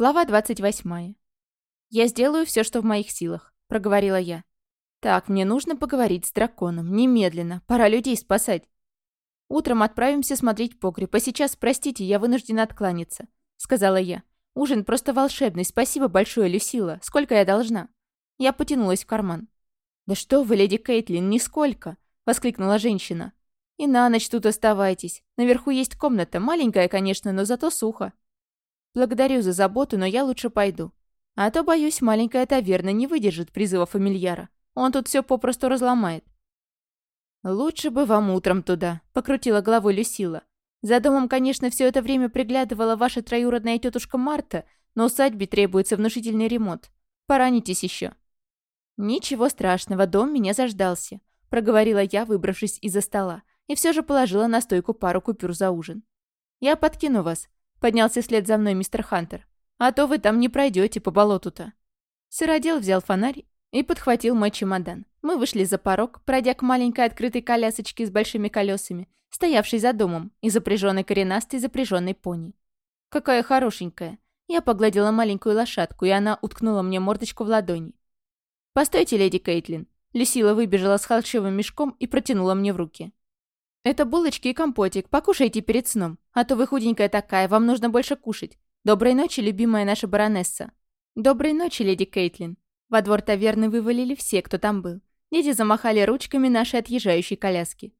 Глава 28. «Я сделаю все, что в моих силах», — проговорила я. «Так, мне нужно поговорить с драконом. Немедленно. Пора людей спасать. Утром отправимся смотреть погреб, а сейчас, простите, я вынуждена откланяться», — сказала я. «Ужин просто волшебный. Спасибо большое, Люсила. Сколько я должна?» Я потянулась в карман. «Да что вы, леди Кейтлин, нисколько!» — воскликнула женщина. «И на ночь тут оставайтесь. Наверху есть комната, маленькая, конечно, но зато сухо. Благодарю за заботу, но я лучше пойду. А то, боюсь, маленькая таверна не выдержит призыва фамильяра. Он тут все попросту разломает. «Лучше бы вам утром туда», — покрутила головой Люсила. «За домом, конечно, все это время приглядывала ваша троюродная тетушка Марта, но усадьбе требуется внушительный ремонт. Поранитесь еще». «Ничего страшного, дом меня заждался», — проговорила я, выбравшись из-за стола, и все же положила на стойку пару купюр за ужин. «Я подкину вас. Поднялся вслед за мной мистер Хантер. «А то вы там не пройдете по болоту-то». Сыродел взял фонарь и подхватил мой чемодан. Мы вышли за порог, пройдя к маленькой открытой колясочке с большими колесами, стоявшей за домом, и запряженной коренастой запряженной пони. «Какая хорошенькая!» Я погладила маленькую лошадку, и она уткнула мне мордочку в ладони. «Постойте, леди Кейтлин!» Люсила выбежала с холщовым мешком и протянула мне в руки. «Это булочки и компотик. Покушайте перед сном. А то вы худенькая такая, вам нужно больше кушать. Доброй ночи, любимая наша баронесса». «Доброй ночи, леди Кейтлин». Во двор таверны вывалили все, кто там был. Дети замахали ручками нашей отъезжающей коляски.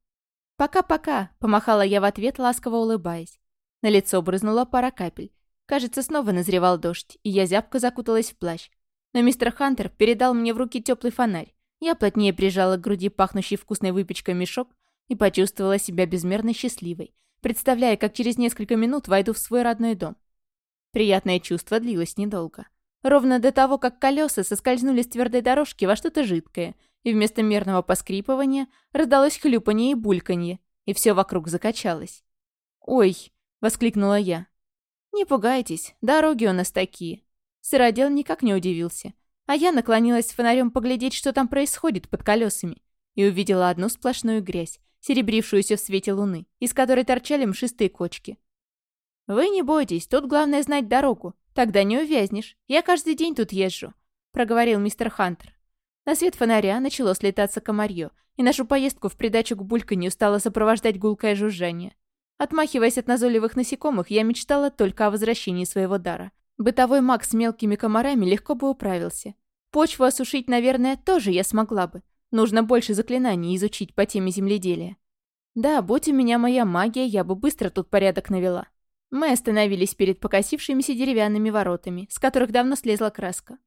«Пока-пока», — помахала я в ответ, ласково улыбаясь. На лицо брызнула пара капель. Кажется, снова назревал дождь, и я зябко закуталась в плащ. Но мистер Хантер передал мне в руки теплый фонарь. Я плотнее прижала к груди пахнущий вкусной выпечкой мешок и почувствовала себя безмерно счастливой, представляя, как через несколько минут войду в свой родной дом. Приятное чувство длилось недолго. Ровно до того, как колеса соскользнули с твердой дорожки во что-то жидкое, и вместо мерного поскрипывания раздалось хлюпанье и бульканье, и все вокруг закачалось. «Ой!» — воскликнула я. «Не пугайтесь, дороги у нас такие». Сыродел никак не удивился, а я наклонилась фонарем поглядеть, что там происходит под колесами, и увидела одну сплошную грязь, серебрившуюся в свете луны, из которой торчали мшистые кочки. «Вы не бойтесь, тут главное знать дорогу. Тогда не увязнешь. Я каждый день тут езжу», — проговорил мистер Хантер. На свет фонаря начало слетаться комарье, и нашу поездку в придачу к бульканью стало сопровождать гулкое жужжание. Отмахиваясь от назойливых насекомых, я мечтала только о возвращении своего дара. Бытовой маг с мелкими комарами легко бы управился. Почву осушить, наверное, тоже я смогла бы, Нужно больше заклинаний изучить по теме земледелия. Да, будь у меня моя магия, я бы быстро тут порядок навела. Мы остановились перед покосившимися деревянными воротами, с которых давно слезла краска.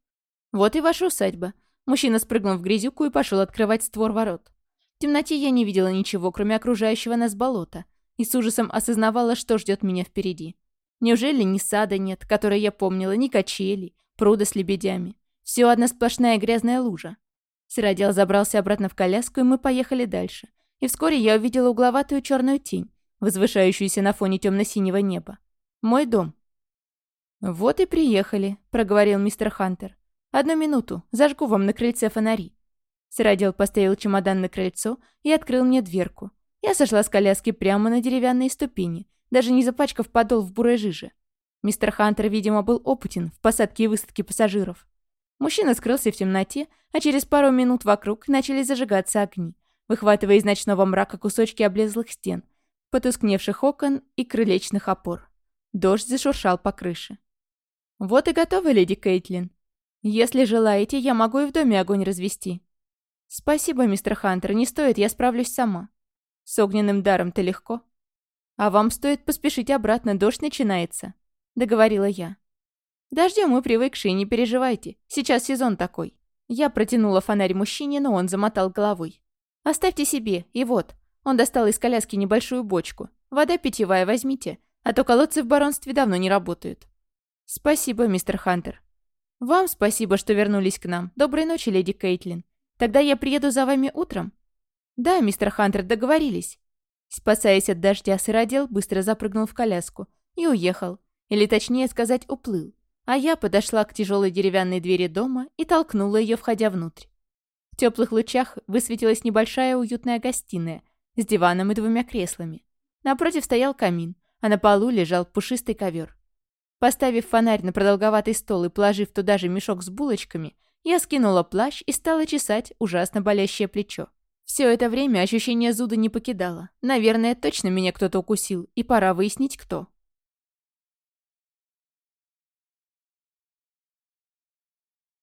Вот и ваша усадьба. Мужчина спрыгнул в грязюку и пошел открывать створ ворот. В темноте я не видела ничего, кроме окружающего нас болота, и с ужасом осознавала, что ждет меня впереди. Неужели ни сада нет, который я помнила, ни качели, пруда с лебедями. Все одна сплошная грязная лужа. Сыродел забрался обратно в коляску, и мы поехали дальше. И вскоре я увидела угловатую черную тень, возвышающуюся на фоне темно-синего неба. Мой дом. «Вот и приехали», — проговорил мистер Хантер. «Одну минуту, зажгу вам на крыльце фонари». Сыродел поставил чемодан на крыльцо и открыл мне дверку. Я сошла с коляски прямо на деревянные ступени, даже не запачкав подол в бурой жиже. Мистер Хантер, видимо, был опытен в посадке и высадке пассажиров. Мужчина скрылся в темноте, а через пару минут вокруг начали зажигаться огни, выхватывая из ночного мрака кусочки облезлых стен, потускневших окон и крылечных опор. Дождь зашуршал по крыше. «Вот и готова, леди Кейтлин. Если желаете, я могу и в доме огонь развести». «Спасибо, мистер Хантер, не стоит, я справлюсь сама. С огненным даром-то легко. А вам стоит поспешить обратно, дождь начинается», — договорила я. Дождем мы привыкшие, не переживайте. Сейчас сезон такой. Я протянула фонарь мужчине, но он замотал головой. Оставьте себе, и вот. Он достал из коляски небольшую бочку. Вода питьевая возьмите, а то колодцы в баронстве давно не работают. Спасибо, мистер Хантер. Вам спасибо, что вернулись к нам. Доброй ночи, леди Кейтлин. Тогда я приеду за вами утром? Да, мистер Хантер, договорились. Спасаясь от дождя, сыродел быстро запрыгнул в коляску и уехал. Или точнее сказать, уплыл. А я подошла к тяжелой деревянной двери дома и толкнула ее, входя внутрь. В теплых лучах высветилась небольшая уютная гостиная с диваном и двумя креслами. Напротив стоял камин, а на полу лежал пушистый ковер. Поставив фонарь на продолговатый стол и положив туда же мешок с булочками, я скинула плащ и стала чесать ужасно болящее плечо. Все это время ощущение зуда не покидало. Наверное, точно меня кто-то укусил, и пора выяснить, кто.